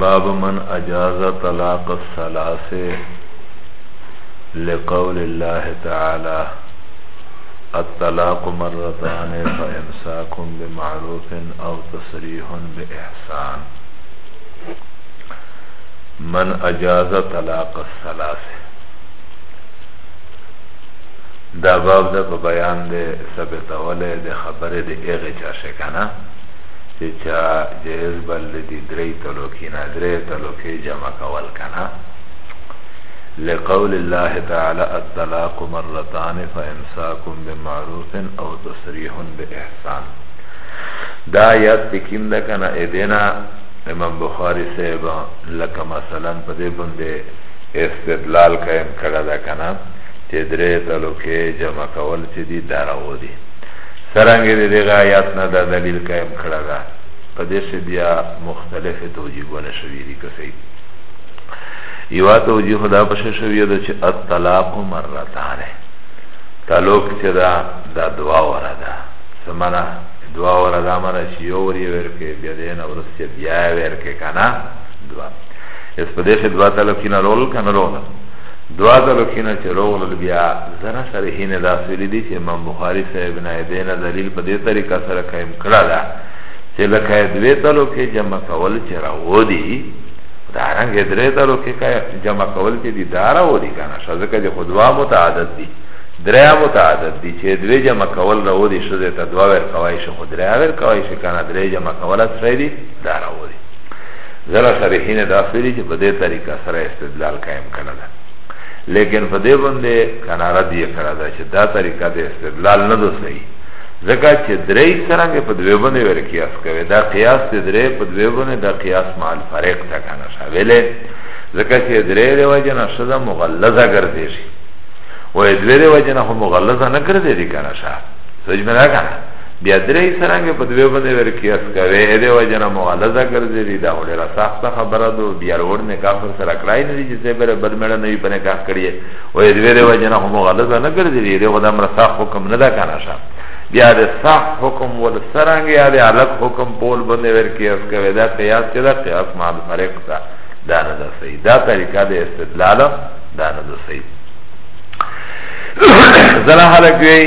باب من اجاز طلاق الثلاثه لقول الله تعالى الطلاق مرتان فامساك بمعروف او تصريح باحسان من اجاز طلاق الثلاثه دا باب ده په بیان ده ثبتوله ده خبره ده اغه چا شکنه چه چا جهز بل دی دری تلوکی نا دری تلوکی جمع کول کنه لقول الله تعالى الطلاق مرتان فامساكم بمعروف او تسريح باحسان دا یاد تکیم دا کنه ادینا امام بخاری صاحب لکه مثلا په دې باندې استدلال قائم کړه دا کنه چه دری تلوکه جمع کول چه دی دارو دی سرنگه دی دیغه آیات نه دا دلیل قائم کرده پا دیسه بیا مختلف توجیبونه شوی دی کسی یوا توجیه دا پشه شوی ده چه الطلاق مرتانه تلوک چه دا دا دوا ورده سمنا دوا ورده منا چه یو وری ورکه بیا دین ورس چه بیا ورکه کنا دوا اس پا دیسه دوا تلوکینا رول کنا رولا دوا ځلو کینه چې روغلل بیا زره سره هینه دا سویلی دی چې امام بخاری صاحب نه دینه دلیل په دې طریقه سره قائم کړه ده چې لکه دوی تلو کې جمع کول چې راو دی دا رنګ درې تلو کې جمع کول چې دی دا راو دی کنه شزکه چې خدوا متعدد دی درې متعدد دی چې دوی جمع کول راو دی شزه ته دوا ور کوي شو درې ور کوي شو کنه درې جمع کول سره دی دا راو دی زرا شرحین داخلی چه پده طریقه سر استدلال قائم کرده لیکن پده بنده کناره دیه کرده چه دا طریقه ده استدلال ندو صحیح زکا چه دره سرنگ پدوی بنده ور قیاس کوه دا قیاس ده دره پدوی بنده دا قیاس مع الفرق تا کنه شاوله زکا چه دره ده وجه نشده مغلظه کرده شی و ادوی ده وجه نخو مغلظه نکرده دی کنه شا سوچ بنا کنه بیا درې سرنګ په دوی باندې ور کیاس کوي دې وجنه مغالزه ګرځي دي دا وړه سخت خبره دو بیا ور نه کافر سره کړای نه دي چې سه بره بد مړه نه وي پنه کاف کړی او دې دې وجنه هم مغالزه نه ګرځي دي دې خدام را سخت حکم نه دا کنه شه بیا دې سخت حکم ول سرنګ یا دې الګ حکم پول باندې ور کیاس کوي دا قیاس چې دا قیاس مع الفرق دا دا نه ده صحیح دا طریقه د استدلال دا نه ده صحیح زلا حالت وی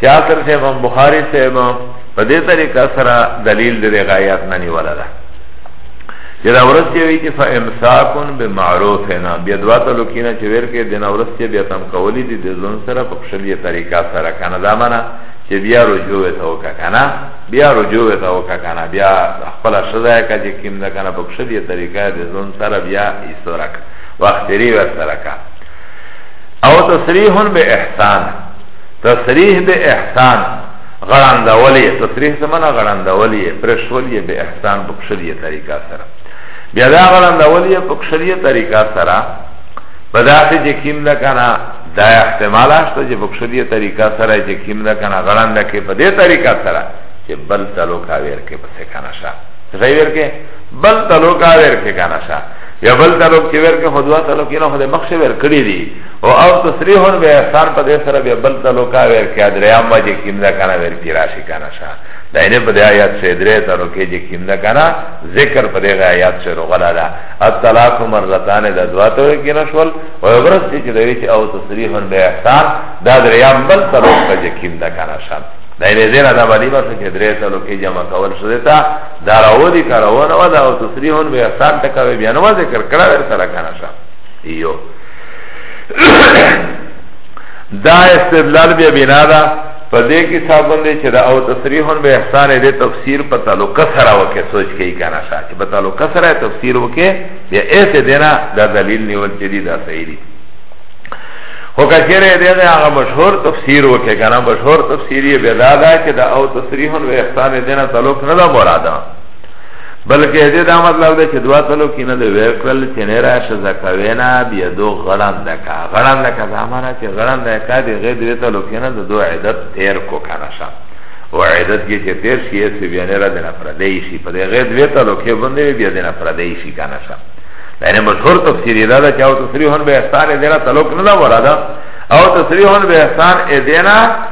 چې اصل سے امام بخاری سے امام په دې طریقه سره دلیل د غایات نه نیولا ده چې دا ورځ چې وی چې فامساکن بمعروف نه بیا دوا ته لکینه چې ورکه د نورس چې بیا تم کولی دي د ځون سره په خپلې طریقه سره کنه دا معنا چې بیا رجوع ته وکا کنه بیا رجوع ته وکا کنه بیا خپل شذا کا چې کیم نه کنه په خپلې طریقه د ځون سره بیا ایسترک وخت لري ور سره کا او تصریح به احسان تصریح به احسان غړاندولی تصریح سمنا غړاندولی پرشولی به احسان بکشلیه طریقه سره بیا دا غړاندولی بکشلیه طریقه سره په داسې چې کیم ده که نه دا احتمال هشته چې په کښدی طریقه سره چې کیم ده کنه غړان ده کې په دې طریقه سره چې بل تلو کا ویر کې پسې کنه شا ځای ویر کې بل تلو کا ویر کې کنه شا یا بل تلو کې ویر کې خدوا تلو کې نه خدای مخ شي ویر کړی دی او او تصریحون به احسان په دې سره به بل تعلقا ور کې دریا ما چې کیم دا کنه ور کې راشي کنه شا دا نه په دې آیات سره درې تر کې چې کیم دا کنه ذکر په دې آیات سره غلا دا الطلاق مرتان د ذاتو کې نشول او ورس چې دوی چې او تصریحون به احسان دا دریا بل تعلق په چې کیم دا کنه شا دا نه دې نه دا باندې ورته چې درې تر کې جمع کول شوی تا دا راو دي کارونه او دا او تصریحون به احسان تکوي بیان و ذکر کړه ور سره کنه شا ایو دا استدلال بیا بنا ده په دې کې صاحبون دي چې دا او تصریحون به احسان دې تفسیر په تعلق سره وکي سوچ کوي کنه شاه چې په تعلق سره تفسیر وکي بیا ایسه دینا دا دلیل نیول چې دی دا صحیح دی خو کچره دې دا هغه مشهور تفسیر وکي کنه مشهور تفسیر یې بیا دا ده چې دا او تصریحون به احسان دې نه تعلق نه دا مراده بلکه دې دا مطلب ده چې دوا تلو کې نه دی وکړل چې نه راشه زکوینا بیا دو غړان دکا غړان دکا زمانہ چې غړان دکا دې غې دې تلو کې نه دو عدد تیر کو کنه شه او عدد کې چې تیر شي چې بیا نه را دینه پر دی شي په دې غې دې تلو کې باندې بیا دینه پر دی شي کنه شه یعنی مشهور تفسیر دا ده چې او تصریحون به احسان دې را تلو کې نه وراده او تصریحون به احسان دې نه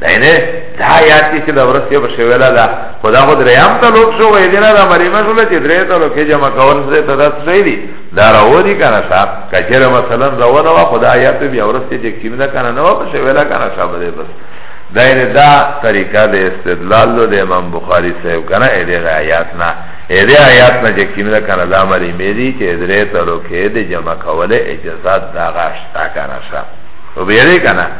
نه نه دا یاد کی چې دا ورسې په شویلا دا خدا خو دریم ته لوک شو وې دینه دا مریمه شو چې درې ته لوک جمع کول زه ته دا څه دی دا راوړي کنه صاحب کچره مثلا راونه وا خدا یاد بیا ورسې چې کیمدا کنه نو په شویلا کنه صاحب دې بس دا نه دا طریقه د استدلال د امام بخاری صاحب کنه دې آیات نه دې آیات نه چې کیمدا کنه دا مریمه دي چې درې ته لوک دې جمع کوله اجازه دا غاشتا کنه صاحب وبیری کنه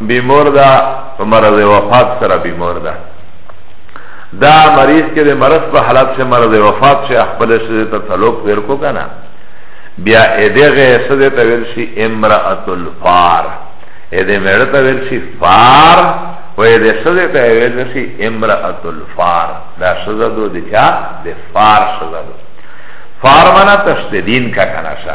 بیمور دا په مرض وفات سره بیمور دا دا مریض که ده مرض په حالت شه مرض وفات شه اخبر شده تا طلوق ورکو کنا بیا اده غیسه ده تا ورشی امرأت الفار اده میره تا ورشی فار و اده شده تا ورشی امرأت الفار دا شده دو ده چا ده فار شده دو فار منا تشتدین کا کنا شا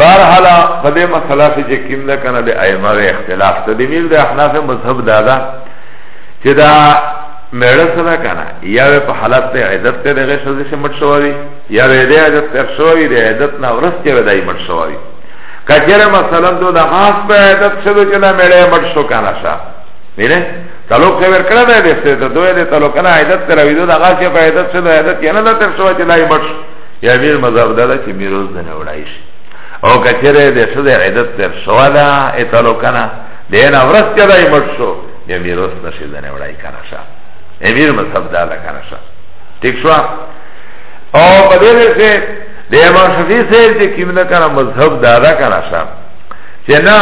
بار حالا فده مسئلہ سے چه کم ده کنه ده ائمه و اختلاف تا ده میر ده احناف مذهب دادا چه ده میڑه سره کنه یا به په حالت ته عدت ته دغه شوزه شمټ شوی یا به دې عدت تر شوی دې عدت نه ورسته به دای مټ شوی کچره مثلا دو د خاص په عدت شوه چې نه میړه مټ شو کنه شا میره تعلق خبر کړه دې ته دوی دې تعلق نه عدت تر ویدو دغه چې په عدت شوه عدت یې نه تر شوی چې دای مټ شو یا میر مذهب دا ده چه میروز ده نوڑای شی او کچره ده شده عیدت تر شوا ده ایتالو کنه ده اینا ورس که ده ایمت شو ده میروز نشی ده نوڑای کنه شا امیر مذهب دا ده کنه شا ٹک شوا او پده ده سه ده امام شفی سیل چه کم ده کنه مذهب دا ده کنه شا چه نا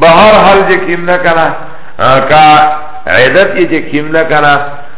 بهر حال چه کم ده کنه که عیدت یه چه کم ده کنه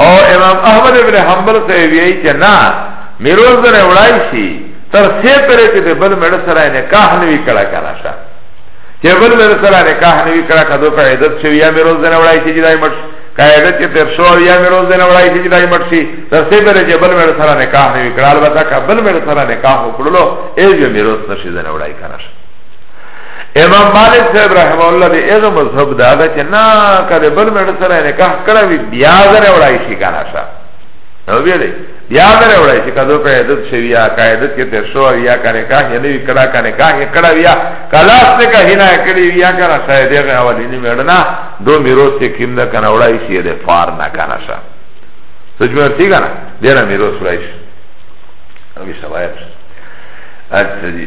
او امام احمد ابن حنبل صاحب یی چې نه میروز نه وړای شي تر سه پرې چې بل مړ سره نکاح نه وی کړه کنه شا چې بل مړ سره نکاح نه وی کړه کدو په عزت شو یا میروز نه وړای شي دای مړ قاعده چې تر شو یا میروز نه وړای شي دای مړ شي تر سه پرې چې بل مړ سره نکاح نه وی کړه البته کبل مړ سره نکاح وکړلو ای جو میروز نشي نه وړای کنه شا امام مالک صاحب رحمه الله دی اغه مذهب دا ده چې نه کله بل مړ سره نکاح کړه وی بیا غره وړای شي کنه شا نو بیا دی بیا غره وړای شي کله په عادت شوی یا قاعدت کې تر شو یا کنه کاه یې نه کړه کنه کاه یې کړه بیا کلاس ته کاه نه کړی بیا کنه شاید هغه اولی نه مړنا دو میروث کې کیم نه کنه وړای شي د فار نه کنه شا سجمه تی کنه دینه میروث وړای شي او بیا شوایت اچھا جی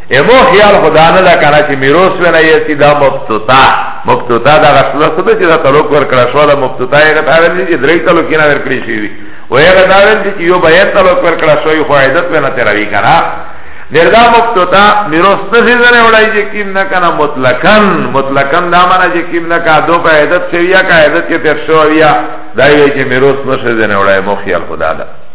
امو خیال خدا نه ده کنه چې میروس ونه یسی دا مبتوتا مبتوتا دا غسله سده چې دا تعلق ورکړه شو دا مبتوتا یې غته ویل چې درې تعلق نه ورکړي شي وي و یې غته ویل چې یو بیان تعلق ورکړه شو یو فائدت ونه تروي کنه دردا مبتوتا میروس نه زیدنه وړای چې کیم نه کنه مطلقاً مطلقاً دا معنی چې کیم نه کا دو فائدت شوی یا کا عادت کې تر شو یا دا یې چې میروس نه زیدنه وړای مو خیال خدا ده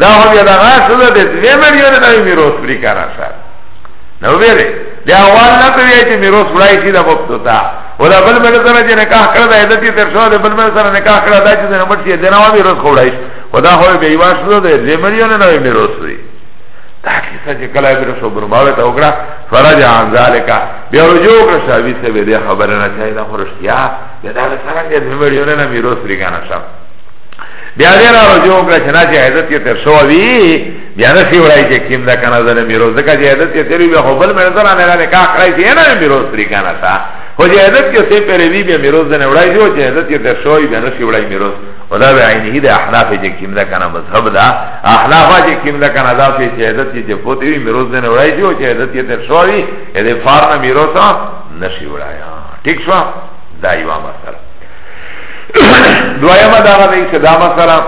دا هم یه دغا شده ده دوی ملیون نوی میروس بری کانا شد نو بیره ده اول نتویه چه میروس برای شی ده مبتو تا و ده بل بل سره چه نکاح کرده ایدتی تر شده بل بل سره نکاح کرده ده چه ده نمت شی ده نوی میروس خوڑایش و ده خوی بیوان شده ده دوی ملیون نوی میروس بری دا کیسا چه کلای بیر شو برماوی تا اکرا فرج عن ذالکا بیا رجوع اکرا شاوی سے بی ده خبرنا چاہی دا خورشتیا یا دا سرنگ دوی ملیون نوی میروس بری کانا شد بیا دې را رجوع وکړه چې نه چې عیدت یې تېر شوی وي بیا نه شي وړای چې کیم ده که نه زه میروث ځکه چې عیدت یې تېر وي بیا خو بل مړه ته رانه رانه کار کړی چې یې نه وي میروث پرې که نه ته خو چې عیدت یې څه پرې وي بیا میروث ځنې وړای شي او چې عیدت یې تېر شوی بیا نه شي وړای میروث او دا به عینه د احناف چې کیم ده که نه مذهب ده احناف چې کیم ده که نه دا چې عیدت یې چې پوتې وي میروث ځنې وړای شي او چې عیدت یې تېر شوی یې د فار نه میروث نه شي وړای ټیک شو دا یوه مسله دویمه داغه دی چې دا مثلا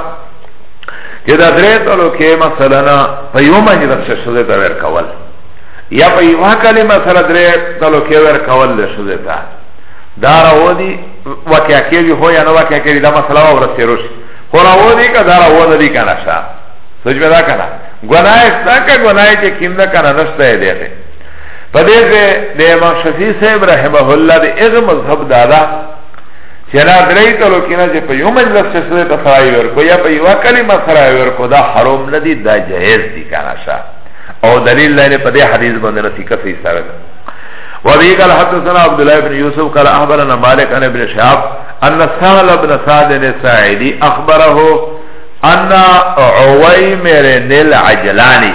چې دا درې تلو کې مثلا نه په یو باندې د شزه ته ور کول یا په یو کلمه سره درې تلو کې ور کول د شزه ته دا راو دي واقعیا کې هو یا نه واقعیا کې دا مسله ورسته روش خو راو دي که دا راو نه دي کنه شا سوچ به دا کنه ګناه استا که ګناه چې کیم نه کنه نشته دی په دې کې د امام شفیع صاحب رحمه الله د هغه مذهب دا ده چې نه درې کلو کې نه چې په یو مجلس کې سره تفرای ورکو یا په یو کلمه سره ورکو دا حرام نه دي دا جائز دي کنه شا او دلیل لري په دې حدیث باندې نه ثقه صحیح سره وابي قال حدثنا عبد الله بن يوسف قال اخبرنا مالك عن ابن شهاب ان سهل بن سعد الساعدي اخبره ان عويمر العجلاني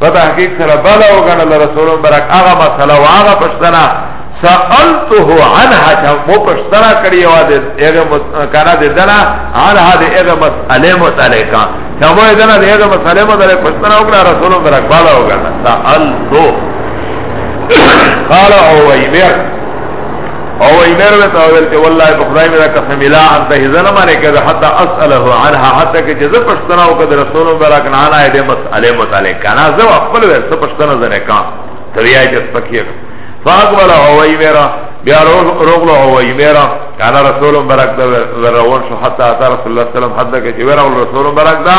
په تحقیق سره بلا وګڼل رسول برک هغه مسله او هغه پښتنه سألته عنها چا مو پښتنه کړی و د هغه مسکره د دنا عنها د هغه مسئله متعلقه چا مو دنا د هغه مسئله متعلقه پښتنه وکړه رسول برک بلا وګڼل سألته قال عویمر او ایمر وی تاویل چه والله په خدای میرا قسم الا انت هزن معنی که ده حتی اسأله عنها حتی که چه زه پشتنا او که ده رسول مبرک نانا ده مسئله متعلق کانا زه اقبل ویر سه پشتنا زنه کان تویای جس پکیه فاقبل او ایمرا بیا روغلو او ایمرا کانا رسول مبرک ده روان شو حتی اتا رسول اللہ سلام حتی که چه ویر رسول مبرک ده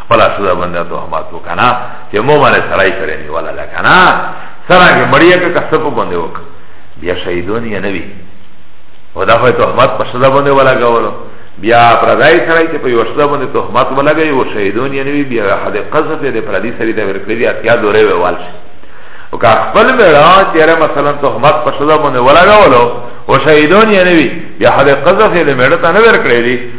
خپل سزا باندې تهمت وکنا چې مو باندې سړی کړی دی ولا لکنا سره کې مړیا کې کسب باندې وک بیا شهیدون یې نوی او دا خو تهمت په سزا باندې ولا غوړو بیا پردای سره چې په یو سزا باندې تهمت ولا غي او شهیدون یې نوی بیا حد قذف دې پردی سره دې ورکړي دی اتیا دوره ویوال شي او که خپل مړا چیرې مثلا تهمت په سزا باندې ولا غوړو او شهیدون یې نوی بیا حد قذف دې مړ ته نه ورکړي دی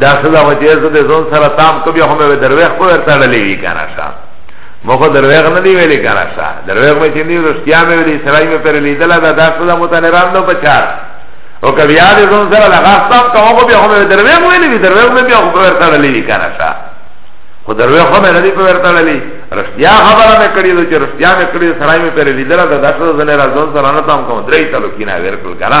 دا خدا مو چیز ده زون سره تام کبی همه به درویخ کو ورته ډلی وی کنه شا مخه درویخ نه دی ویلی کنه شا درویخ مې چندی رښتیا مې ویلی سړی مې پر لیدل دا دا خدا مو ته نه راندو بچار او کبی یاد زون سره لغا تام کوم کو به همه درویخ ویلی وی درویخ مې بیا کو ورته ډلی وی کنه شا خو درویخ مې نه دی په ورته ډلی رښتیا خبره مې کړی چې رښتیا مې کړی سړی مې پر لیدل دا دا خدا زنه راځون سره نه تام کوم درې تلو کینه ورکل کنه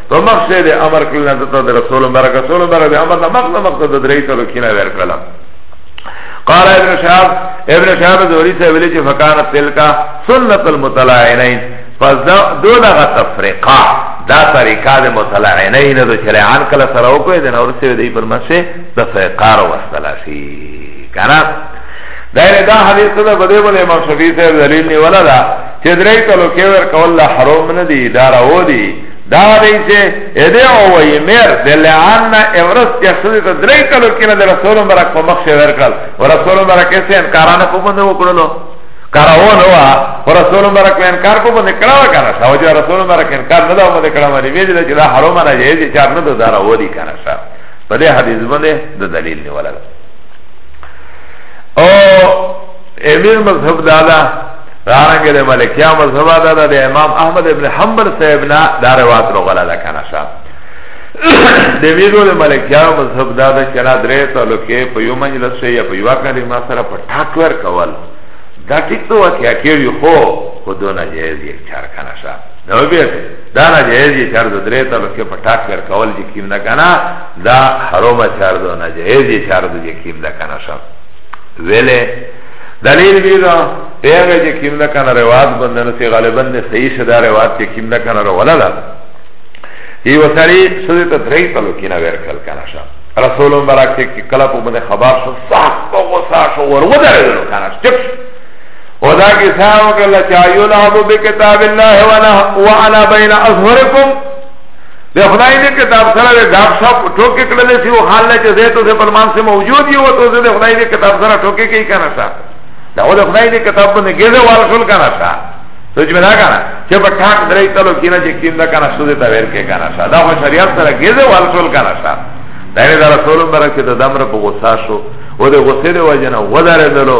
په مقصد امر کړل نه ته د رسول مبارک رسول مبارک د امر نه مقصد مقصد درې ته کینه ور کړل قال ابن شهاب ابن شهاب زوری سے ویلی چه فکان تلکا سنت المتلاعنین پس دو دغا تفرقا دا طریقہ ده متلاعنین دو چه لعان کلا سراو کوئی دن اور سے دی پر مسے تفرقا رو وستلا شی کنا دائر دا حدیث دا بدے بلے مقصدی سے دلیل نیولا دا چه درائی تلو کیور کولا حروم ندی دارا او دی دا دی چه اده اووی میر دلعان نا اورس که خزی تا دری کلو کینا ده رسول مبرک پا مخشه ورکل و رسول مبرک ایسی انکارانه پا بنده وکرلو کاراون وا و رسول مبرک انکار کو بنده کراو کانا شا و جو رسول مبرک انکار نداو بنده کراو مانی بیدی ده چه ده حروم انا جهیزی چار ندو دارا و دی کانا شا پا ده حدیث بنده ده دلیل نیولا او امیر مذهب دادا دارنګه د ملکیا مذهب دا د امام احمد ابن حنبل صاحب نه دا روایت راغله ده کنه شا د ویلو د ملکیا مذهب دا د چنا درې تعلقې په یو مجلس شي یا په یو کلمه سره په ټاک ور کول دا ټیک تو واقعیا کېږي خو خو دونه جایز یې چار کنه شا نو بیا دا نه جایز یې چار د درې تعلقې په ټاک ور کول چې کیم نه کنه دا حرام چار دونه جایز یې چار د کیم نه کنه شا ویله دلیل دی دا پیغه جه کم ده کنه رواد بندنو سی غالبا ده صحیح شده رواد جه کم ده کنه رولا ده ایو سری سده تا دری پلو کینا ورکل کنه شا رسول مبارک چه که کلا پو بنده خبر شو صح پو غصا شو ور ودره دلو کنه شا چکش و دا کسا وکلا چه ایو لعبو بکتاب اللہ وانا بین اظهرکم د خدای دې کتاب سره د غاب شپ ټوکې کړلې سی او حال چې زه ته په مان سره موجود یو ته زه د خدای دې کتاب سره ټوکې کوي کنه شا دا د خدای دې کتاب باندې ګزه وال شول کنه شا سوچ مې دا کنه چې په ټاک درې تلو کینه چې کیندا کنه سوده تا ور کې کنه شا دا خو شریعت سره ګزه وال شول کنه شا دا رسول برکت د دمر په غصه شو و ده غصه ده وجنه وداره دلو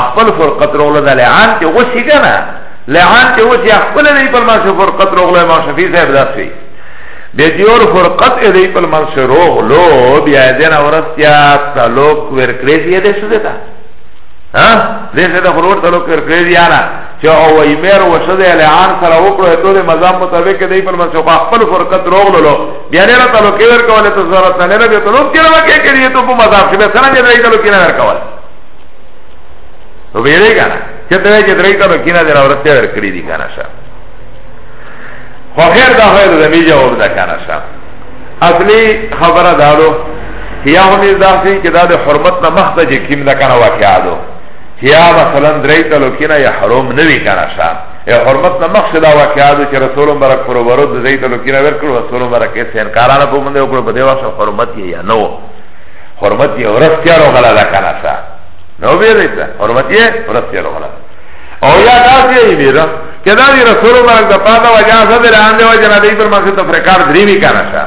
اخپل فرقت رغلو دا لعان تی غسی کنا لعان تی غسی اخپل دی پل منس فرقت رغلو امام شفیع صاحب داسی بیا دیور فرقت دی پل منس رغلو بیا دینا ورستیا تلوک ورکریزی دی شده تا ها دې څه د غرور تلو کړ کړی دی انا چې او ایمر وشد اعلان سره وکړو ته د مزام مطابق دی پر مسو خپل فرقت روغلو بیا نه را تلو کېر کوله ته ضرورت نه لري ته لوک کېر وکړي ته په مزام کې به څنګه دی تلو کېر ورکول نو بیره کنه چه توی چه درائی کنو کینا دینا ورسی ور کری دی کنه شا خو خیر دا خیر زمی جواب دا کنه شا اصلی خبره دارو یا همیز داسی که دا ده حرمت نا مخت جه کم دا کنه واقعا دو یا مثلا درائی تلو کینا یا حروم نوی کنه شا یا حرمت نا مخش دا واقعا دو چه رسول مبرک پرو برو درائی تلو کینا ورکلو رسول مبرک ایسی انکارانا پو منده وکلو پده وقت حرمت یا نو حرمت یې ورځ تیارو غلا ده کنه سا نو بیرې ته حرمت یې ورځ تیارو غلا او یا دا یې بیره کدا دی رسول الله د پاده وجا زده لاندې وجه نه دی پر مخه ته فرکار درې وی کنه سا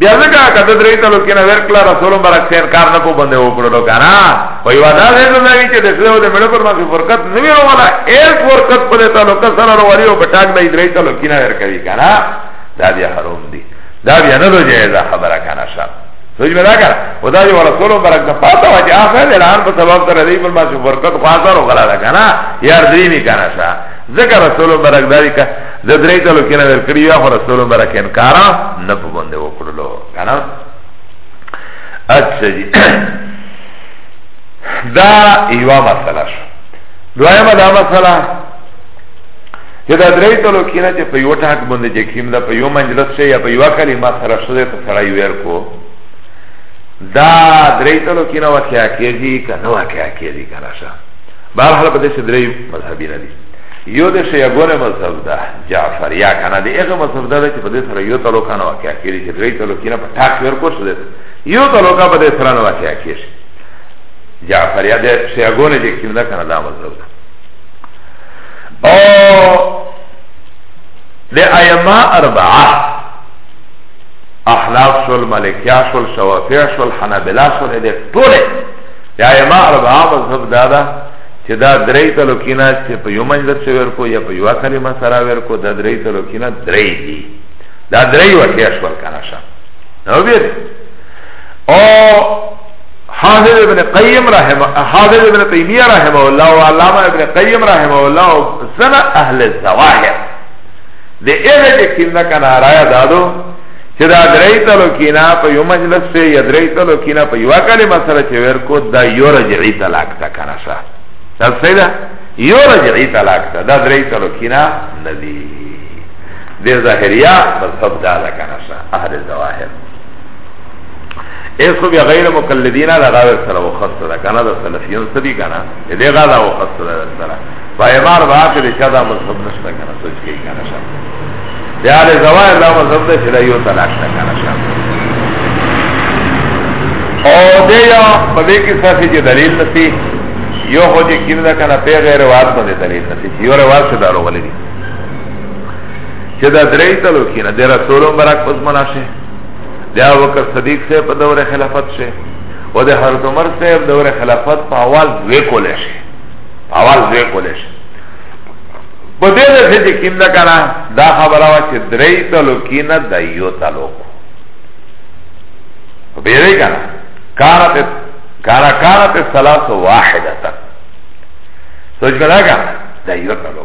بیا ځکه کته درې ته لکه نه ورکلا رسول الله برک سیر کار نه کو باندې وکړو کنه وای ودا دې ته دی چې د څو د مړ پر مخه فرقت نه ویرو ولا ایک فرقت په دې ته لکه سره وروړي او بټاګ نه درې ته لکه نه ورکوي کنه دا بیا حرام دی دا بیا نه دوی جایزه خبره کنه سا سوچ میں دا کر خدا جو رسول برک دا پاتا واجی آخر اعلان پا سبب سر دی پر ماشو برکت خواتا رو غلا دا کنا یار دریمی کنا شا ذکر رسول برک دا دی که زدری تلو کنا در کری یا خو رسول برک انکارا نپو بنده وکرلو کنا اچھا جی دا ایوا مسئلہ شو دوائمہ دا مسئلہ چې دا درې تلو کې نه چې په یو ټاک باندې چې کیم دا په یو منجلس شي یا په یو کلمه سره شوه ته سړی ویر کو دا درې تلو کې نه واقعیا کېږي کنه واقعیا کېږي کنه شه بهر حال په دې چې درې مذهبي نه دي یو د شیعګونه مذهب ده جعفر یا کنه د هغه مذهب ده چې په دې سره یو تلو کنه واقعیا کېږي چې درې تلو کې نه په ټاک ویر کو شوه یو تلو کا په دې سره نه واقعیا کېږي جعفر یا د شیعګونه چې کیم دا کنه دا مذهب ده او د ائمه اربعه احناف شول مالکیا شول شوافیع شول حنابلہ شول د ټوله د ائمه اربعه مذهب دا ده چې دا درې تلوکینا چې په یو منځ کې ورکو یا په یو کلمه سره ورکو دا درې تلوکینا درې دي دا درې وکیا شول کنه شه نو بیر او حافظ ابن قیم رحمه حافظ ابن تیمیه رحمه الله و علامه ابن قیم رحمه الله و زنا اهل الزواهر ده ایغه چه کم ده کنا رایا دادو چه ده ادرائی تلو کینا پا یو مجلس سے یا ادرائی تلو کینا پا یو کلمه سر چه ورکو ده یو رجعی طلاق ده کنا شا ده سیده یو رجعی طلاق ده ده ادرائی تلو کینا ندی ده ظاهریا مذهب ده ده کنا شا اهل الزواهر ایسو بیا غیر مقلدین دا غاور سره وخصه ده کنه دا سلفیون سدی کنه دې غا دا وخصه ده سره فایمار واقع دې چا دا مذهب نشته کنه سوچ کې کنه شام دې اړ زوای دا مذهب دې چې یو تلاش نه کنه شام او دې یا په دې کې څه چې دلیل نسی یو هو دې کیندا کنه په غیر روایت باندې دلیل نسی یو روایت څه دارو ولې چې دا درې تلو کینه د رسولو برک پس مناشه ده ابو بکر صدیق سے په دور خلافت شه او ده حضرت عمر سے په دور خلافت په اول دوی کوله شه اول دوی کوله شه په دې ده چې کیم دا کنه دا خبره وا چې درې تلو کینه د یو تلو په دې کنه کارت کارا کارت ثلاث واحده تا سوچ کړه دا یو تلو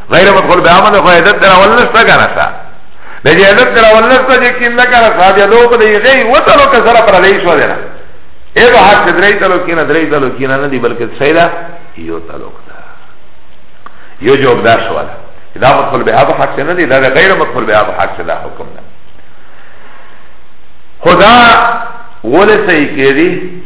غیر مدخول به عمل خو عیدت در اول نشتا کنه سا ده جه عیدت در اول نشتا جه کین نکنه صاحب یا دو پده غی و تلو کسر پر علیش و دینا ای با حق چه دری تلو کینا دری تلو کینا ندی بلکه سیده یو تلو کتا یو جواب دار شوالا دا مدخول به عمل حق چه ندی دا غیر مدخول به عمل حق چه دا حکم دا خدا ولی صحیح که دی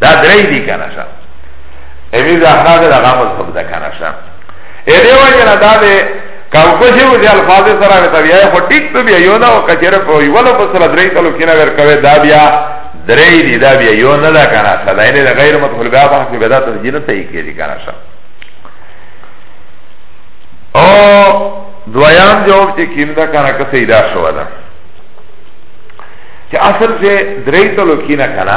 دا درې دي کنه شا امی دا خاص دا غامل سب دا کنه شا اې دی وجه نه دا دې کاو کو چې وځي الفاظ سره وي بیا خو ټیک ته بیا یو دا او کچره په یو له په سره درې کلو کینه ور کوي دا بیا درې دي دا بیا یو نه دا کنه شا دا نه غیر مدخول بیا په کې بدا ته جنت یې کېږي کنه شا او دویان جواب چې کیندا کنه کسې دا شو ده Če asr že drejtalo kina kana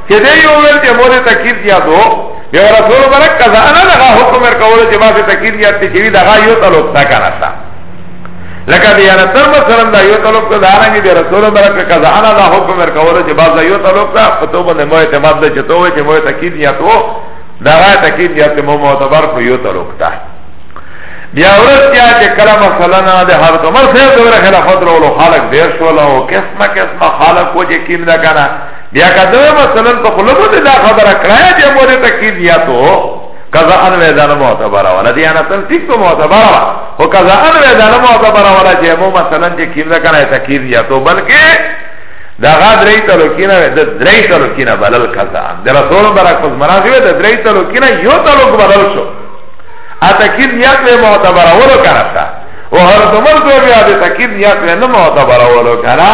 که دی یو ویل چې مو دې تکیر کیا دو یو رسول برک قضا نه دغه حکم ور کول چې ما دې تکیر کیا ته چې دغه یو تعلق تا کنه تا لکه دی یاره تر مثلا دا یو تعلق ته دارا نه دی رسول برک قضا نه دا حکم ور کول چې باز یو تعلق تا په تو باندې مو اعتماد دې چې تو چې مو تکیر کیا تو دغه تکیر کیا ته مو معتبر کو یو تعلق تا بیا ورځ کیا چې کله مثلا نه د هر عمر سره دغه خلافت ورو خلق ډیر شول او قسمه قسمه خلق کو چې کیم نه کنه بیا کته مثلا په خپل باندې دا خبره کړای بیا مو دې تکید یا تو قضا ان ویدان معتبره ولا دی انا تن ٹھیک تو معتبره ولا او قضا ان ویدان معتبره ولا چې مو مثلا چې کیم نه کنه تکید یا تو بلکې دا غاد رئی تلو کینا دا درئی تلو کینا بلل قضا دا رسول براک پس مناسب دا درئی تلو کینا یو تلو بلل شو اتکید نیت میں معتبرہ ولو کرتا و هر دمر دو بیا دی تکید نیت میں نمعتبرہ ولو کرتا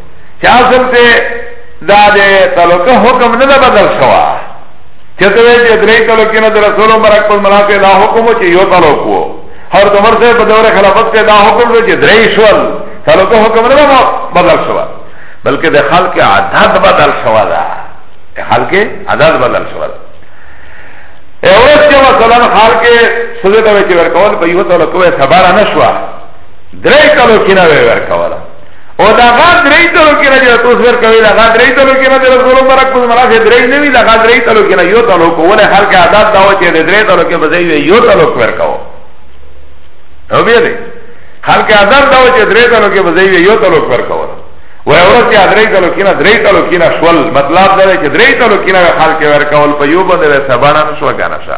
چه اصل ته دا ده تلوکه حکم نده بدل شوا چه توی چه دری تلوکی نده رسول مرک پر منافع دا حکمو چه یو تلوکو هر دمر سے بدور خلافت که دا حکم دو چه دری شول تلوکه حکم نده بدل شوا بلکه ده خلق عدد بدل شوا ده خلق عدد بدل شوا ده اورس چه مثلا خلق سوزه دوی چه ورکول پا یو تلوکو سبارا نشوا دری تلوکی نده ورکولا او دا غا درې تلو کې نه دی تاسو ور کوي دا غا درې تلو کې نه دی رسول مبارک کوم نه سي درې نه وی دا غا درې تلو کې نه یو تلو کوله هر کا عادت دا و چې درې تلو کې بځای یو تلو ور کاو او بیا دې هر کا عادت دا و چې درې تلو کې بځای یو تلو ور کاو و اورت یا درې تلو کې نه درې تلو کې نه شول مطلب دا چې درې تلو کې نه خلک ور کاول په یو باندې سبانه شو کنه شه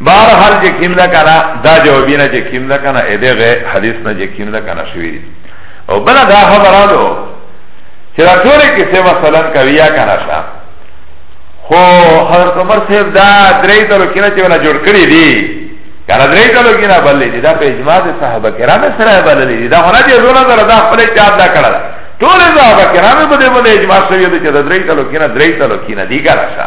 بار حال چې کیم ده کنه دا جوابینه چې کیم ده کنه اې دغه حدیث نه چې کیم ده کنه شوی دي او بل دا خبرانو چې دا ټول کې څه مثلا کویا کنه شا خو حضرت عمر صاحب دا درې تلو کې نه چې ولا جوړ کړی دي کنه درې تلو کې نه بللې دي دا په اجماع د صحابه کرام سره بللې دي دا هره دې زونه در دا خپل چا دا کړل ټول صحابه کرام په دې باندې اجماع شوی دي چې دا درې تلو کې نه درې تلو کې نه دي کنه شا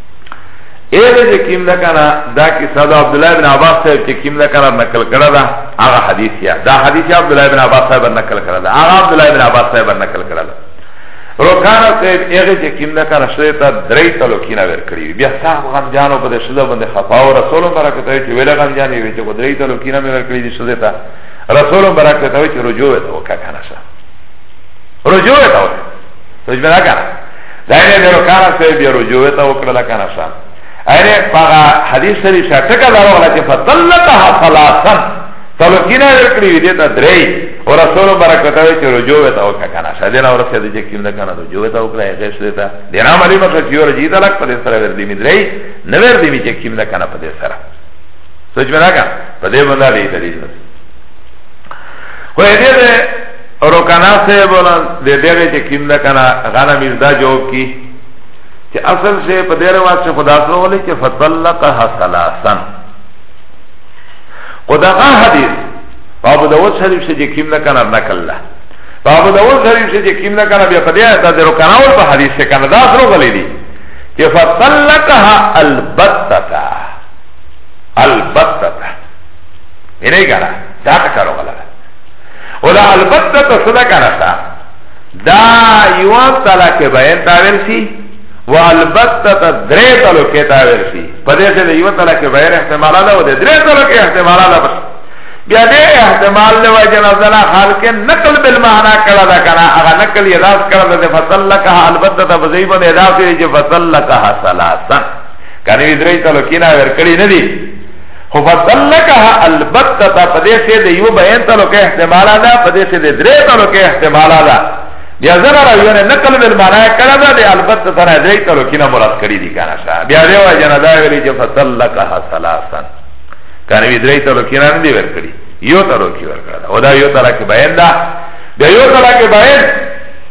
ایده چه کم ده کنا دا کسا دا عبدالله ابن عباس صاحب چه کم ده کنا نکل کرده دا آغا حدیث یا دا حدیث عبدالله ابن عباس صاحب نکل کرده دا آغا عبدالله ابن عباس صاحب نکل کرده روکانا صاحب ایغه چه کم ده کنا شده تا دری تلوکینا ور کری بیا صاحب غمجانو پده شده بنده خفاو رسول برکتوی چه ویل غمجانی وی چه دری تلوکینا ور کری دی شده تا رسول برکتوی چه رجوع تا وکا کنا شا رجوع تا وکا رجوع تا وکا داینه به روکانا سوی بیا رجوع ته وکړه کنه شا اره پاغه حدیث سری شټکا دارو غلا چې فطلقها ثلاثا تلقینا ورکړي دې ته درې او رسول برکت وي چې رجوع ته وکړه کنه شا دې نه ورسې دې چې کیندا کنه رجوع ته وکړه هغه شته ته دې نه ملي مخه چې ورجی ته لک په دې سره ور دې می درې نه ور دې می چې کیندا کنه په دې سره سوچ مې راکا په دې باندې دې دلیل خو دې روکانا سے بولا دے دے گے چه کم دا کنا غانا مزدا جواب کی چه اصل سے پا دے رواد چه خدا سو بولی چه فطلقها سلاسن خدا غا حدیث بابو داود شریف سے جه کم دا کنا نکل لہ بابو داود شریف سے جه کم دا کنا بیا پا دے آتا دے روکانا ول پا حدیث سے کنا دا سو بولی دی چه فطلقها البتتا البتتا یعنی کنا دا تکارو غلا ولا البته ته صدا کنه تا دا یوان تلا کې بیان تاویل سی و البته ته درې تلو کې تاویل سی په دې سره یو تلا کې بیان احتمال نه و دې درې تلو کې احتمال نه بس بیا دې احتمال له وجه نزل حال کې نقل بالمعنا کړه دا کنه هغه نقل یې راز کړه دې فصل لکه البته ته بزیبه دې راځي چې فصل لکه صلاتا کنه درې تلو کې نه ور کړی نه دی خو فطلقها البته تا په دې سه د یو بیان ته لکه احتمال ده په دې سه د درې ته لکه احتمال ده بیا زره را یو نه نقل بل معنا کړه دا د البته سره درې ته لکه نه مراد کړی دي کنه شا بیا دی وا جنا دا ویلي چې فطلقها ثلاثا کنه وی درې ته لکه نه دی ور کړی یو ته لکه ور کړه او دا یو ته لکه بیان ده بیا یو ته لکه بیان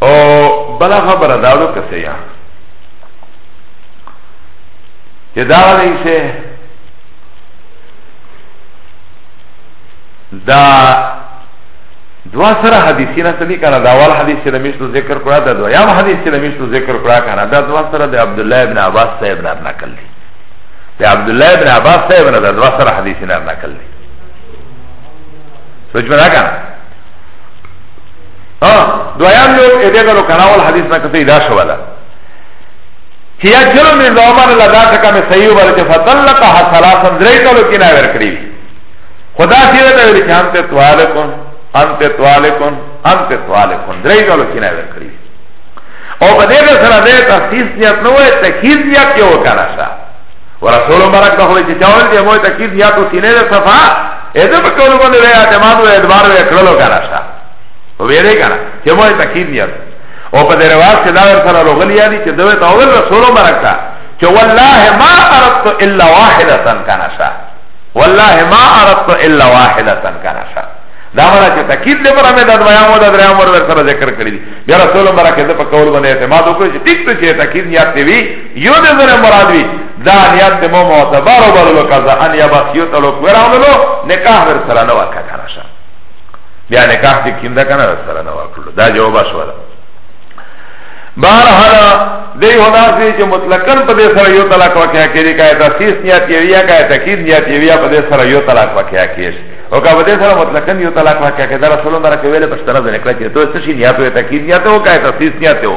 او بلا خبر دارو کسی یا چه دا ریسه دا دوا سره حدیثینا سلی کنه دا اول حدیث چې نمیشتو ذکر کړه دا دویم حدیث چې نمیشتو ذکر کړه کنه دا دوا سره د عبد الله ابن عباس صاحب نه نقل دي د عبد الله ابن عباس صاحب نه دا دوا سره حدیثینا نقل دي سوچ مې راکنه دویان یو ایده گلو کناول حدیث نا کسی دا شوالا چیا چلو من زومان اللہ دا شکا میں صحیح بلا چه فطلقها سلاسن دری کلو کنا ورکری خدا سیده دا ویلی چه انت توالکن انت توالکن انت توالکن دری کلو کنا ورکری او بدیده سر دے تخصیص نیت نوے تخیص نیت یو کنا شا ورسول مبارک ته وی چې چاول دې مو ته کیز یا تو سینې ده صفا اته په ټول باندې وی اعتماد او اعتبار وی کړلو کنه شا ویلې کنه چې مو ته کیز یا او په دې رواج کې دا ور سره لوغلی یادي چې دوی ته اول رسول مبارک ته چې والله ما اردت الا واحده کنه شا والله ما اردت الا واحده کنه شا دا مرا چې تکید دې پر مې د دویام او د دریام ور سره ذکر کړی دی بیا رسول مبارک دې په قول باندې اعتماد وکړي چې ټیک ته چې تکید یاد دی یو ده زنه مراد وی دا نیت ده مو معتبر و بللو کزا ان یا بس یو تلو کورانلو نکاح ور سره نو وکا کنه شا بیا نکاح دی کیم ده کنه ور سره نو وکړو دا جواب شو ده بار حالا دی هدا سی چې مطلقاً په دې سره یو طلاق واقع کړي کای تخصیص نیت یې ویا کای تکید نیت یې ویا په دې سره یو طلاق واقع کړي او که په دې سره مطلقاً یو طلاق واقع کړي دا رسول الله راکوي له پښتنه ځنه کړی چې تو څه شي نیت وي تکید نیت او کای تخصیص نیت وي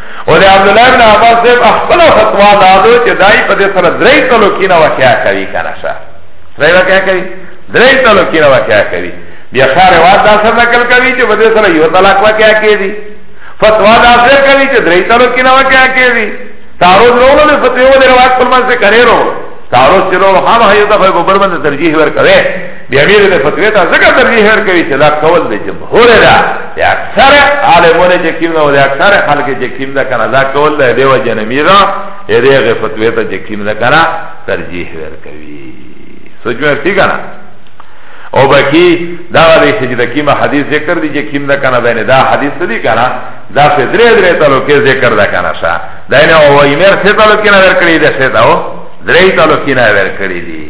او د عبد الله بن عباس دې خپل فتوا دادو چې دای په دې سره درې تلو کینه واقعیا کوي کنه شه درې واقعیا کوي درې تلو کینه واقعیا کوي بیا خار واز دا سره نقل کوي چې په دې سره یو طلاق واقعیا کوي فتوا دا سره کوي چې درې تلو کینه واقعیا کوي تعارض نو له فتوا د روایت پر منځ کې کرے رو تعارض چې نو هم هيو ته په برمن ترجیح ور کوي دی امیر د فتوی ته ځکه ترجیح ورکوي چې دا قول دی جمهور ده د اکثر عالمونه چې کیم ده او د اکثر خلک چې کیم ده کنه دا قول دی دیو جن امیر دغه فتوی ته چې کیم ده کنه ترجیح ورکوي سوچ مې ورتي کنه او باقی دا غلی چې د کیمه حدیث ذکر دی چې کیم ده کنه بین دا حدیث دی کنه دا په درې درې تلو کې ذکر ده کنه شا دا نه او ایمر څه تلو کې نه ورکړي ده څه دا درې تلو کې نه ورکړي دي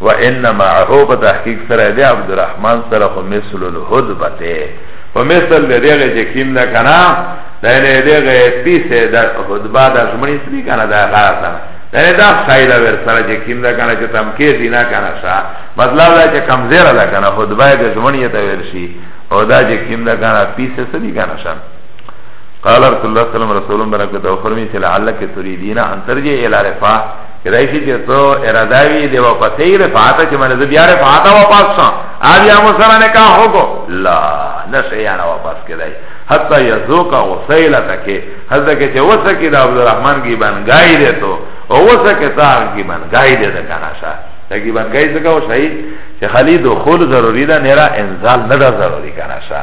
و ان معه په تحقیق سره دی عبد الرحمن سره خو مثل الهدبته په مثل دی دغه چې کیم نه کنه دا نه دغه پیسه د هدبه د شمنی سری کنه دا غاړه دا نه دا خایله ور سره چې کیم نه کنه چې تم کې دی نه کنه شا مطلب دا چې کمزیر ده کنه هدبه د شمنی ته ورشي او دا چې کیم نه کنه پیسه سری کنه شا قال رسول الله صلی الله علیه وسلم برکته او فرمی چې لعلک تريدین ان ترجع الى رفاه کدای شي چې تو اراده وي دی واپسې رفعت چې باندې بیا رفعت واپس شم بیا مو سره نکاح وکړو لا نشه یانه واپس کدای حتی یذوق غسیله تکي حتی کې چې وسه کې د عبدالرحمن کی بنګای دی تو او وسه کې تار کی بنګای دی د کنه شا تکي بنګای څه کو شي چې خالي دخول ضروری ده نه را انزال نه ده ضروری کنه شا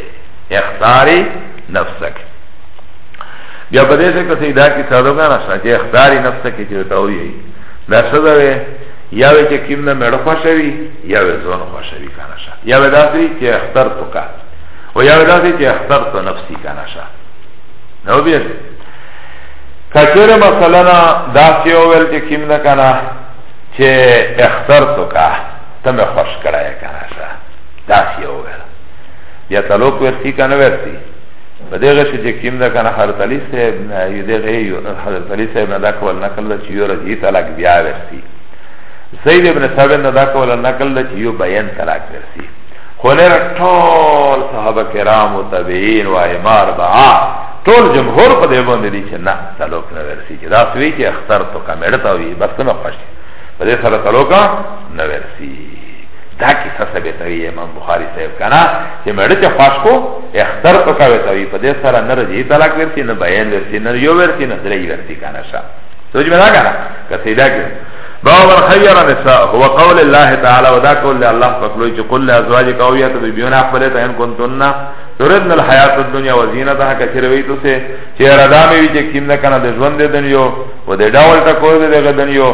اختاری نفسک بیا په دې څه کې دا کی ساده غنا چې اختاری نفسک چې تاوی هي دا څه ده یا وی چې کیم نه مړ خوشوي یا وی زون خوشوي کنه شا یا وی دا چې اختر تو کا او یا وی دا چې اختر تو نفسي کنه شا نو بیا کچره مثلا دا چې اول چې کیم نه کنه چې اختر تو کا تم خوش کړای کنه شا دا سی اوه یا تلوک ورسی کنه ورسی په دغه شی چې کیم ده کنه حضرت علی صاحب نه یو دغه حضرت علی صاحب نه دا کول نقل ده چې یو رضی طلاق بیا ورسی زید ابن ثابت نه دا کول نقل ده چې یو بیان طلاق ورسی خو نه ټول صحابه کرام او تابعین او امار با ټول جمهور په دې باندې دي چې نه تلوک نه ورسی چې دا سوي چې اختر تو کمړتا وي بس نه پښه په دې سره تلوک نه ورسی دا کیسه ثابتوي امام بخاری صاحب کنا چې مړ ته خاص کو اختر تو کوي ته په دې سره نه رجی طلاق ورسی نه بیان ورسی نه یو ورسی نه درې ورسی کنا شا سوچ مې دا کنا کته دا کې باب خير نساء هو قول الله تعالى ودا قول الله فقلوا چې قل ازواجك او يا تبي بيون اخبرت ان كنتن تردن الحیات الدنیا و زینتها کچروی تو سے چه اردامی وی چه کم نکنه ده ژوند ده دنیو و ده ډول ټکور ده ده دنیو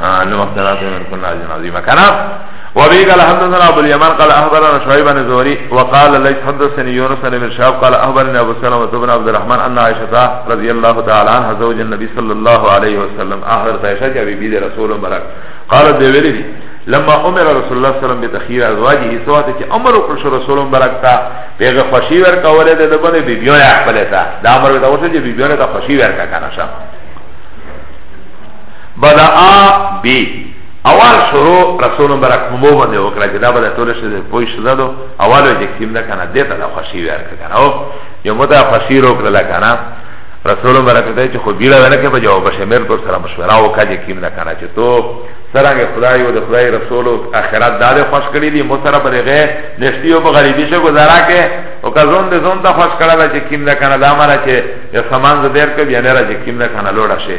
لما اختلاف من كل عزيز عظيم كان وبه قال حدثنا ابو اليمن قال اخبرنا شعيب بن زهري وقال ليس حدثني يونس بن مرشاب قال اخبرني ابو سلمة بن عبد الرحمن ان عائشة رضي الله تعالى عنها زوج النبي صلى الله عليه وسلم اخبر عائشة جاء بيد رسول مبارك قال ديولي لما امر رسول الله صلى الله عليه وسلم بتخير ازواجه سوات چې امر وکړ رسول مبارک تا پیغه خوشي ور کوله د باندې بیبیو یې خپل تا دا امر وکړ چې بیبیو ته خوشي ور کا کنه بدعا بی اول شروع رسول مبارک مو باندې وکړه چې دا به ټول شې پوي شزه دو اول یې تقسیم نه کنه دته د خوشي ور کنه او یو مده خوشي رو کړل کنه رسول مبارک ته چې خو بیره ورکه په جواب بشه مر پر سره مشوره وکړي کیم نه کنه چې تو سرانګه خدای او د خدای رسول او اخرت دار خوش کړی دی مو سره په دغه نشتی او په غریبی شه گزارا کې او کزون د زون ته خوش کړل چې کیم نه کنه دا مره چې یا سامان زبر کې بیا نه راځي کیم نه کنه لوړه شي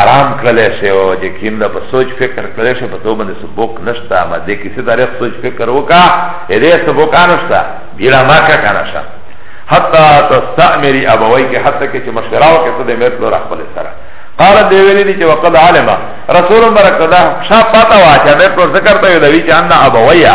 آرام کړلی شي او چې کیم ده په سوچ فکر کړی شي په تو باندې سبوک نشته ما دې کسی تاریخ سوچ فکر وکا دې سبوکا نشته بیړه ما کا کنه شه حتا تستعمری ابوی کې حتی کې چې مشوره وکړه ته دې مې پلور خپل سره قال دی ویلی دی چې وقد علم رسول برکته شا پتا وا چې مې پر ذکر ته ویلی چې ان ابویا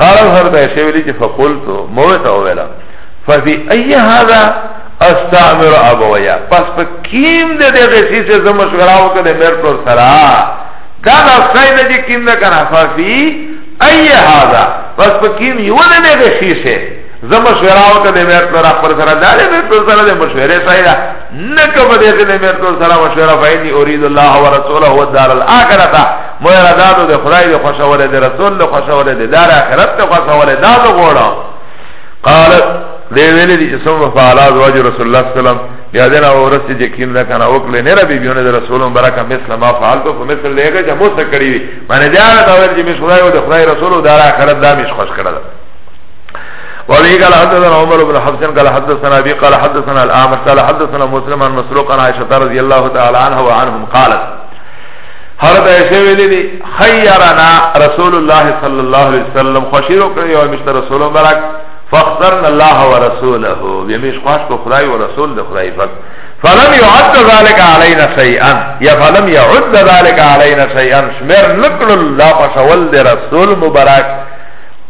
قال حضرت عائشہ ویلی چې فقلت موت اولا ففي اي هذا استعمر ابويا پس په کیم دې دې غسی سے زم مشغلاو کده مر پر سرا دا دا سای نه دې کیم نه کنه ففي اي هذا پس په کیم یو نه دې غسی سے زم مشغلاو کده مر پر پر سرا دا دې مر پر سرا دې مشوره سای دا نه کوم دې دې مر پر سرا مشوره فیني اريد الله ورسوله والدار الاخره مو اراداتو ده خدای ده خوشوله ده رسول ده خوشوله ده دار آخرت ده خوشوله ده ده غوڑا قالت ده ویلی دی اسم فعلا زواج رسول الله صلی اللہ علیہ وسلم بیا دینا ورسی جه کین ده کنا وکلی نیرا بی بیونه ده رسولم براکا مثل ما فعلتو فا مثل لیگا چه موسا کری بی معنی ده آغا داویر جه مش خدای و ده خدای رسولو دار آخرت ده مش خوش کرده وابي قال حدثنا عمر بن حفص قال حدثنا ابي قال حدثنا الاعمش قال حدثنا مسلم عن مسروق عن عائشه رضي الله تعالى عنها وعنهم قالت حضرت عائشہ ویلی دی خیرنا رسول الله صلی الله علیه وسلم خوشیرو کړی او مشت رسول مبارک فاخترنا الله ورسوله بیمیش خوش کو خدای و رسول د خدای پاک فلم يعد ذلك علينا شيئا يا فلم يعد ذلك علينا شيئا شمر نقل الله فشول دي رسول مبارك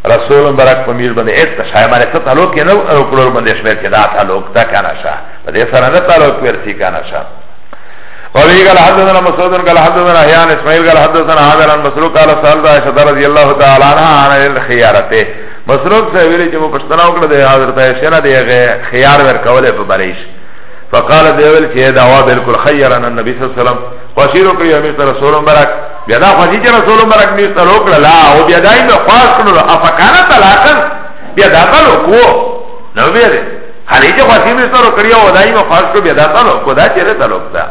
رسول مبارک په میر باندې ایت شای باندې څه تعلق کې نه او کړور باندې شمیر کې دا تعلق تا کنه شا په دې سره نه تعلق ورسی کنه شا وابي قال حدثنا مسعود قال حدثنا احيان اسماعيل قال حدثنا عامر عن مسروق قال سألت عائشة رضي الله تعالى عنها عن الخيارته مسروق سے ویلی چې مو پښتنه وکړه د حضرت عائشہ نه دیغه خيار ور کوله په بریش فقال دیول چې دا وا بالکل خيرنا النبي صلى الله عليه وسلم وشيرو کړی امیر تر رسول مبارک بیا دا خو چې رسول مبارک می سره وکړه لا او بیا دای نو خاص کړو افکانه طلاقن بیا دا غلو کو نو بیا خلی چه خوشی می سرو کری او دائی ما خوش کو بیدا سلو کدا چره سلو کتا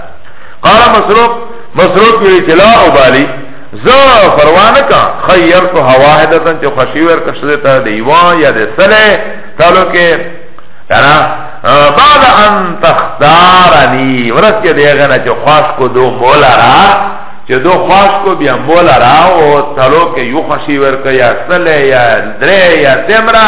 قال مسروق مسروق یوی چلا او بالی زا فروانکا خیر تو حواحدتا چه خوشی ور کشده تا دیوان یا دی سلے تالو که کنا بعد ان تختارنی ورس که دیغنا چه خوش کو دو مولا را چه دو خوش کو بیا مولا را او تالو که یو خوشی ور که یا سلے یا درے یا سمرا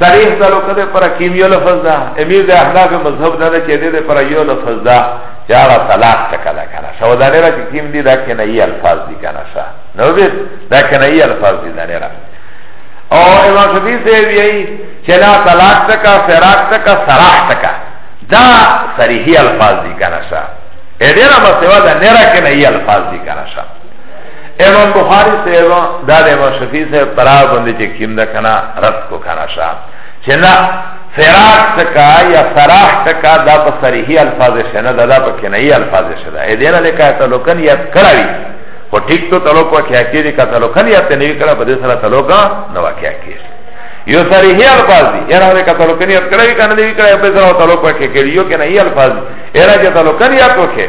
صریح تعلق ده پر کیم یو لفظ ده امیر ده احناف مذهب ده چه ده پر یو لفظ ده چه آغا طلاق چکا ده کنه شا و دانه را چه کیم دی ده کنئی الفاظ دی کنه شا نو بید ده کنئی الفاظ دی دانه را او امام شفیع سے بیئی چه لا طلاق چکا فراق چکا سراح چکا ده صریحی الفاظ دی کنه شا ایدینا مسوا ده نرا کنئی الفاظ دی کنه شا امام بخاری صاحب دا د امام شفیع صاحب پرا باندې چې کیم ده کنه رد کو کنه شا چې نه فراق تکا یا فراح تکا دا په صریحی الفاظ شنه دا دا په کنایي الفاظ شنه اې دینه لکه تعلقن یا کړی و ټیک تو تعلق واقع کیږي کا تعلقن یا ته نیو کړه په دې سره تعلق نه واقع کیږي یو صریحی الفاظ دی یره هغه کا تعلقن یا کړی کنه دی کړه په سره تعلق واقع کیږي یو کنایي الفاظ دی یره چې تعلقن یا توکه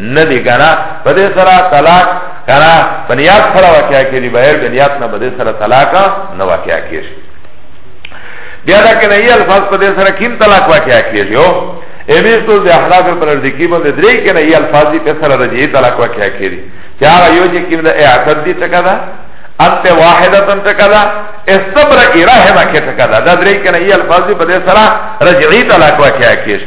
ندی کنا بده سرا طلاق کنا بنیاد سرا واقعا کری بغیر بنیاد نا بده سرا طلاقا نا واقعا کری بیا دا کنا ای الفاظ بده سرا کم طلاق واقعا کری ہو امیستو دی احناف پر اردکی بند دری کنا ای الفاظ دی پر سرا رجعی طلاق واقعا کری چه آغا یو جه کم دا اعتد دی چکا دا انت واحدتن چکا دا استبر ایراحمه که چکا دا دا دری کنا ای الفاظ دی پر سرا رجعی طلاق واقعا کری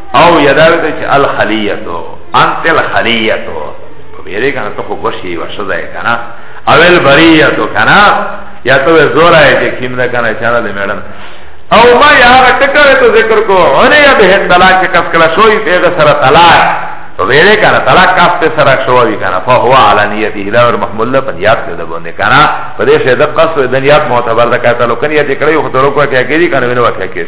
او یداوی ده چه الخلیتو انت الخلیتو خو بیره کنه تو خو گوشی و شده کنه اول بریتو کنه یا تو زور آئے چه کم ده کنه چانه ده میڑن او ما یار ټکر ته ذکر کو اونه یا به طلاق کې کس کلا شوی پیغه سره طلاق تو ویره کنه طلاق کاف ته سره شوی کنه فهو علی نیته الا ور محمول له پنیات ته دبونه کنه په دې شه د قص و دنیات معتبر ده کته لو کنه یې کړی خو تر کو ته کېږي کنه ونه وکړي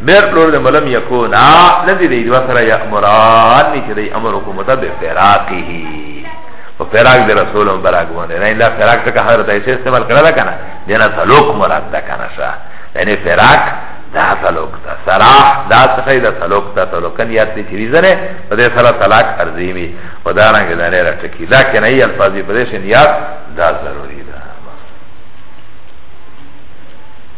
میر پلور ده ملم یکونا ندی دی دو سر یأمران نیچه دی امر حکومتا بے فراقی ہی و فراق دی رسول مبراک بونده یعنی لا فراق تکا حضرت ایسے استعمال کرده کنا دینا سلوک مراد ده کنا شا یعنی فراق دا سلوک تا سراح دا سخی دا سلوک تا سلوکن یاد تی چی ریزنه و دی سر طلاق ارزیمی و دارنگ دانه را چکی لیکن ای الفاظی پدیشن یاد دا ضروری ده